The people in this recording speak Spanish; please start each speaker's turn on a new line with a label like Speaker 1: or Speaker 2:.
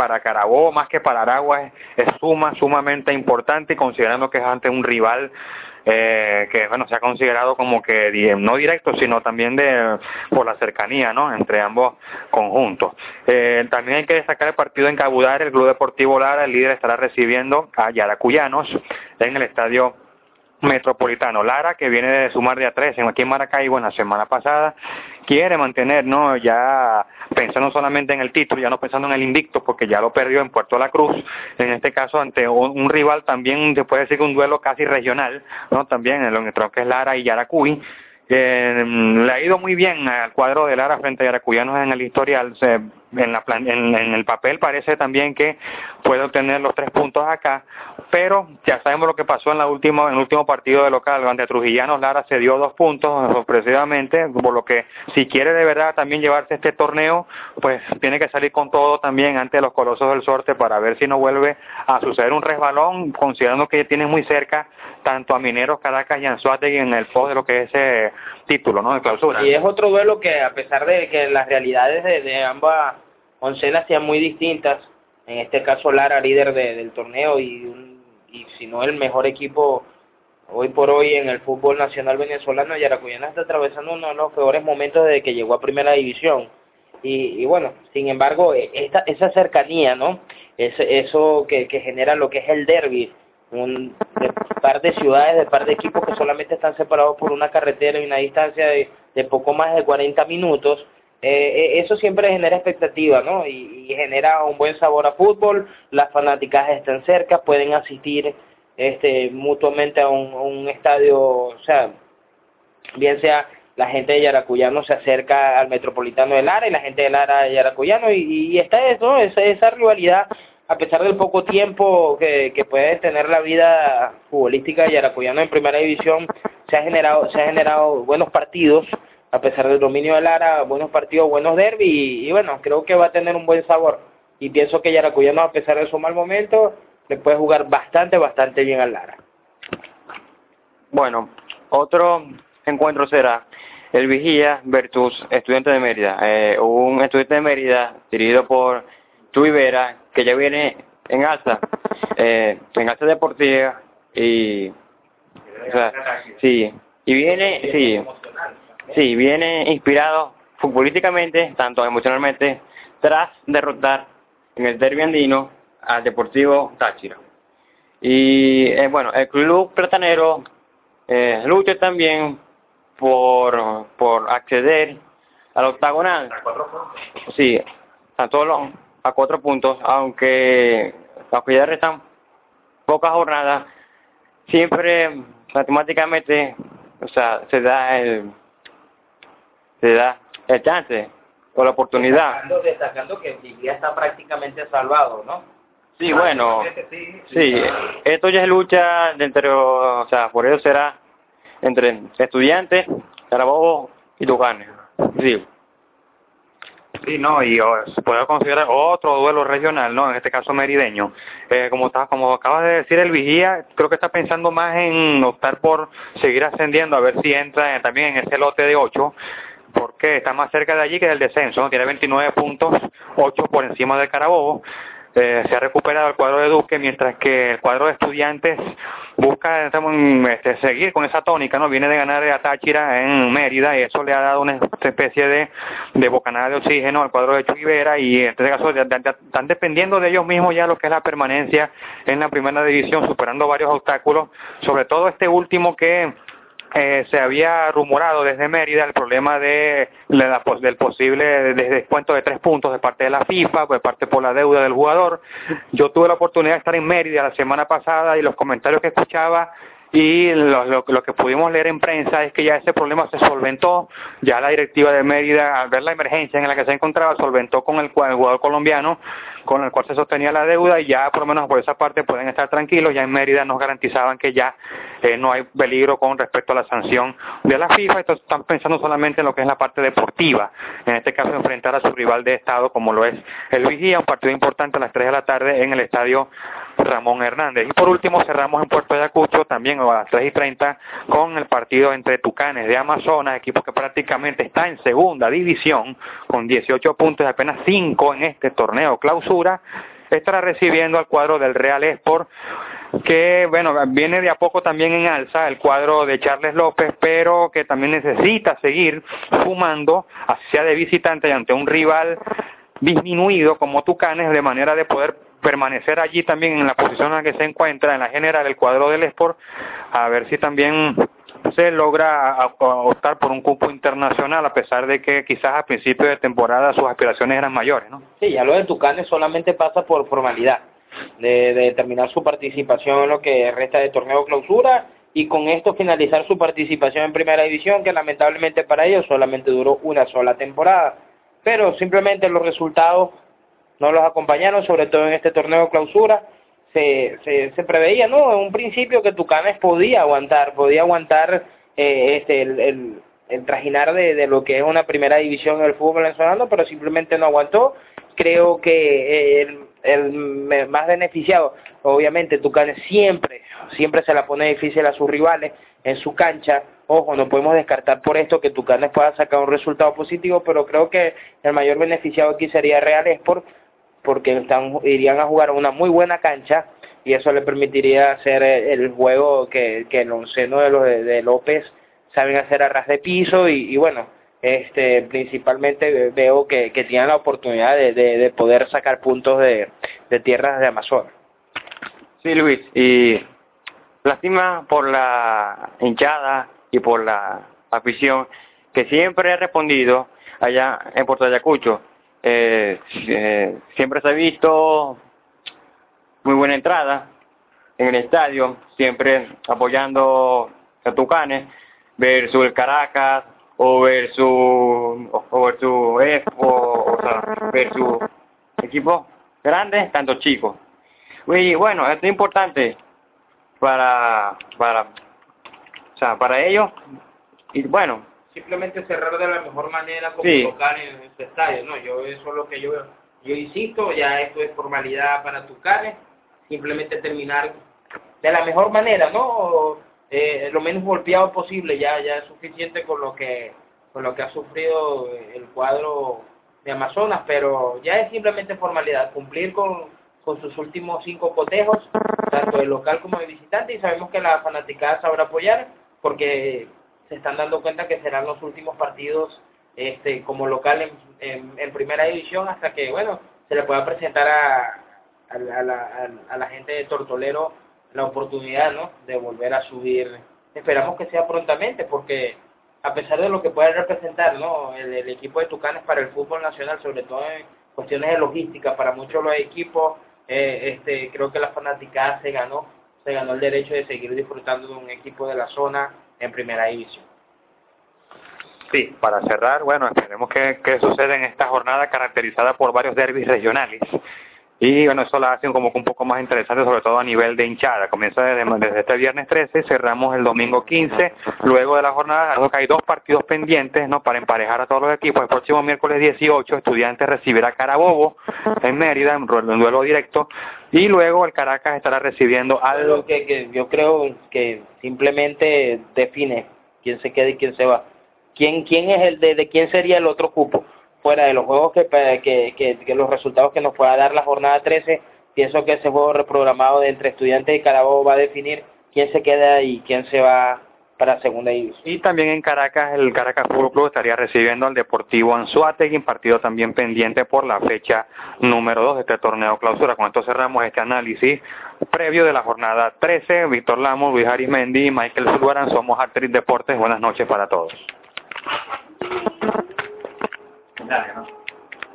Speaker 1: para Carabobo más que para Aragua es, suma, sumamente importante y considerando que es ante un rival eh, que bueno se ha considerado como que no directo sino también de por la cercanía no entre ambos conjuntos eh, también hay que destacar el partido en Cabudar el Club Deportivo Lara el líder estará recibiendo a Yaracuyanos en el estadio Metropolitano. Lara, que viene de sumar de a tres aquí en Maracaibo en la semana pasada, quiere mantener, ¿no? Ya pensando solamente en el título, ya no pensando en el invicto, porque ya lo perdió en Puerto La Cruz, en este caso ante un, rival también, se puede decir que un duelo casi regional, ¿no? También en lo que es Lara y Yaracuy, eh, le ha ido muy bien al cuadro de Lara frente a Yaracuyanos en el historial. En, el papel parece también que puede obtener los tres puntos acá, pero ya sabemos lo que pasó en, la última, en el último partido de local ante Trujillanos. Lara se dio dos puntos sorpresivamente, por lo que si quiere de verdad también llevarse este torneo, pues tiene que salir con todo también ante los Colosos del Sorte para ver si no vuelve a suceder un resbalón, considerando que tiene muy cerca tanto a Mineros, Caracas y Anzuategui en el post de lo que es ese título ¿no? de clausura.
Speaker 2: Y es otro duelo que a pesar de que las realidades de, ambas oncenas sean muy distintas, en este caso Lara líder del torneo y, y si no el mejor equipo hoy por hoy en el fútbol nacional venezolano, Yaracuyana está atravesando uno de los peores momentos desde que llegó a primera división. Y, y bueno, sin embargo, e, esta, esa cercanía, ¿no? Es, eso que, que genera lo que es el derby, un par de ciudades, de par de equipos que solamente están separados por una carretera y una distancia de, de poco más de 40 minutos, eh, eh, eso siempre genera expectativa, ¿no? Y, genera un buen sabor a fútbol, las fanáticas están cerca, pueden asistir este mutuamente a un, estadio, o sea, bien sea la gente de Yaracuyano se acerca al Metropolitano de Lara y la gente de Lara Yaracuyano y, y está eso, esa, esa rivalidad a pesar del poco tiempo que, que puede tener la vida futbolística de Yaracuyano en primera división, se ha generado, se ha generado buenos partidos, a pesar del dominio de Lara, buenos partidos, buenos derbis, y, bueno, creo que va a tener un buen sabor. Y pienso que Yaracuyano, a pesar de su mal momento, le puede jugar bastante, bastante bien al Lara.
Speaker 1: Bueno, otro encuentro será el Vigía versus Estudiante de Mérida. Eh, un estudiante de Mérida dirigido por Tuibera que ya viene en alza, eh, en alza deportiva y, sí, y viene, sí, sí, viene inspirado futbolísticamente, tanto emocionalmente, tras derrotar en el derbi andino al Deportivo Táchira. Y eh, bueno, el club platanero eh, lucha también por, por acceder al octagonal. Sí, tanto los a cuatro puntos, aunque, aunque ya restan pocas jornadas, siempre matemáticamente, o sea, se da el, se da el chance o la oportunidad.
Speaker 2: Destacando, destacando que el está prácticamente salvado, ¿no?
Speaker 1: Sí, bueno, sí, esto ya es lucha entre, o sea, por eso será entre estudiantes, Carabobo y Tucanes. Sí. Sí, no, y se puede considerar otro duelo regional, ¿no? En este caso merideño. Eh, como está, como acabas de decir, el Vigía creo que está pensando más en optar por seguir ascendiendo, a ver si entra también en ese lote de 8, porque está más cerca de allí que del descenso. Tiene 29 puntos, 8 por encima del Carabobo. Eh, se ha recuperado el cuadro de Duque, mientras que el cuadro de estudiantes busca este, seguir con esa tónica, ¿no? Viene de ganar a Táchira en Mérida y eso le ha dado una especie de, de bocanada de oxígeno al cuadro de Chivera y en este caso están dependiendo de ellos mismos ya lo que es la permanencia en la primera división, superando varios obstáculos, sobre todo este último que eh, se había rumorado desde Mérida el problema de, del posible descuento de tres puntos de parte de la FIFA, de parte por la deuda del jugador. Yo tuve la oportunidad de estar en Mérida la semana pasada y los comentarios que escuchaba y lo, que pudimos leer en prensa es que ya ese problema se solventó, ya la directiva de Mérida, al ver la emergencia en la que se encontraba, solventó con el, jugador colombiano con el cual se sostenía la deuda y ya por lo menos por esa parte pueden estar tranquilos, ya en Mérida nos garantizaban que ya eh, no hay peligro con respecto a la sanción de la FIFA, entonces están pensando solamente en lo que es la parte deportiva, en este caso enfrentar a su rival de estado como lo es el Vigía, un partido importante a las 3 de la tarde en el estadio Ramón Hernández. Y por último cerramos en Puerto Ayacucho también a las 3 y 30 con el partido entre Tucanes de Amazonas, equipo que prácticamente está en segunda división con 18 puntos y apenas 5 en este torneo clausura estará recibiendo al cuadro del Real Sport que bueno, viene de a poco también en alza el cuadro de Charles López, pero que también necesita seguir fumando hacia de visitante ante un rival disminuido como Tucanes de manera de poder permanecer allí también en la posición en la que se encuentra en la general el cuadro del Sport, a ver si también se logra optar por un cupo internacional a pesar de que quizás a principio de temporada sus aspiraciones eran mayores, ¿no?
Speaker 2: Sí, ya lo de Tucanes solamente pasa por formalidad, de, de terminar su participación en lo que resta de torneo clausura y con esto finalizar su participación en primera división que lamentablemente para ellos solamente duró una sola temporada pero simplemente los resultados no los acompañaron sobre todo en este torneo clausura se, se, preveía, ¿no? En un principio que Tucanes podía aguantar, podía aguantar eh, este, el, el, el trajinar de, de, lo que es una primera división del fútbol venezolano, pero simplemente no aguantó. Creo que eh, el, el más beneficiado, obviamente Tucanes siempre, siempre se la pone difícil a sus rivales en su cancha. Ojo, no podemos descartar por esto que Tucanes pueda sacar un resultado positivo, pero creo que el mayor beneficiado aquí sería Real Sport porque están, irían a jugar una muy buena cancha y eso le permitiría hacer el juego que, que el onceno de los de, López saben hacer a ras de piso y, y bueno, este principalmente veo que, que tienen la oportunidad de, de, de poder sacar puntos de, de tierras de Amazonas.
Speaker 3: Sí, Luis, y lástima por la hinchada y por la afición que siempre ha respondido allá en Puerto Ayacucho eh, eh, siempre se ha visto muy buena entrada en el estadio, siempre apoyando a Tucanes versus el Caracas o versus o versus o equipos grandes, tanto chicos. Y bueno, es importante para para o sea, para ellos y bueno,
Speaker 2: simplemente cerrar de la mejor manera como sí. local en este estadio, ¿no? Yo eso es lo que yo yo insisto, ya esto es formalidad para Tucanes, simplemente terminar de la mejor manera, ¿no? Eh, lo menos golpeado posible, ya ya es suficiente con lo que con lo que ha sufrido el cuadro de Amazonas, pero ya es simplemente formalidad, cumplir con, con sus últimos cinco cotejos, tanto de local como de visitante, y sabemos que la fanaticada sabrá apoyar, porque se están dando cuenta que serán los últimos partidos este como local en, primera división hasta que bueno se le pueda presentar a, a, a, la, a, la gente de Tortolero la oportunidad no de volver a subir. Esperamos que sea prontamente porque a pesar de lo que puede representar no el, equipo de Tucanes para el fútbol nacional sobre todo en cuestiones de logística para muchos los equipos eh, este creo que la fanaticada se ganó se ganó el derecho de seguir disfrutando de un equipo de la zona en primera división.
Speaker 1: Sí, para cerrar, bueno, esperemos que, que suceda en esta jornada caracterizada por varios derbis regionales. Y bueno, eso la hace como un poco más interesante, sobre todo a nivel de hinchada. Comienza desde, este viernes 13, cerramos el domingo 15. Luego de la jornada, que hay dos partidos pendientes ¿no? para emparejar a todos los equipos. El próximo miércoles 18, Estudiantes recibirá Carabobo en Mérida, en duelo directo. Y luego el Caracas estará recibiendo
Speaker 2: algo que, que yo creo que simplemente define quién se queda y quién se va. ¿Quién, quién es el de, de quién sería el otro cupo? Fuera de los juegos que, que, que, los resultados que nos pueda dar la jornada 13, pienso que ese juego reprogramado de entre estudiantes y Carabobo va a definir quién se queda y quién se va para segunda división.
Speaker 1: Y también en Caracas, el Caracas Fútbol Club estaría recibiendo al Deportivo Anzuategui, un partido también pendiente por la fecha número 2 de este torneo clausura. Con esto cerramos este análisis previo de la jornada 13. Víctor Lamos, Luis Arismendi y Michael Zulbarán, somos Actriz Deportes. Buenas noches para todos. Dale, ¿no?